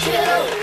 Kill.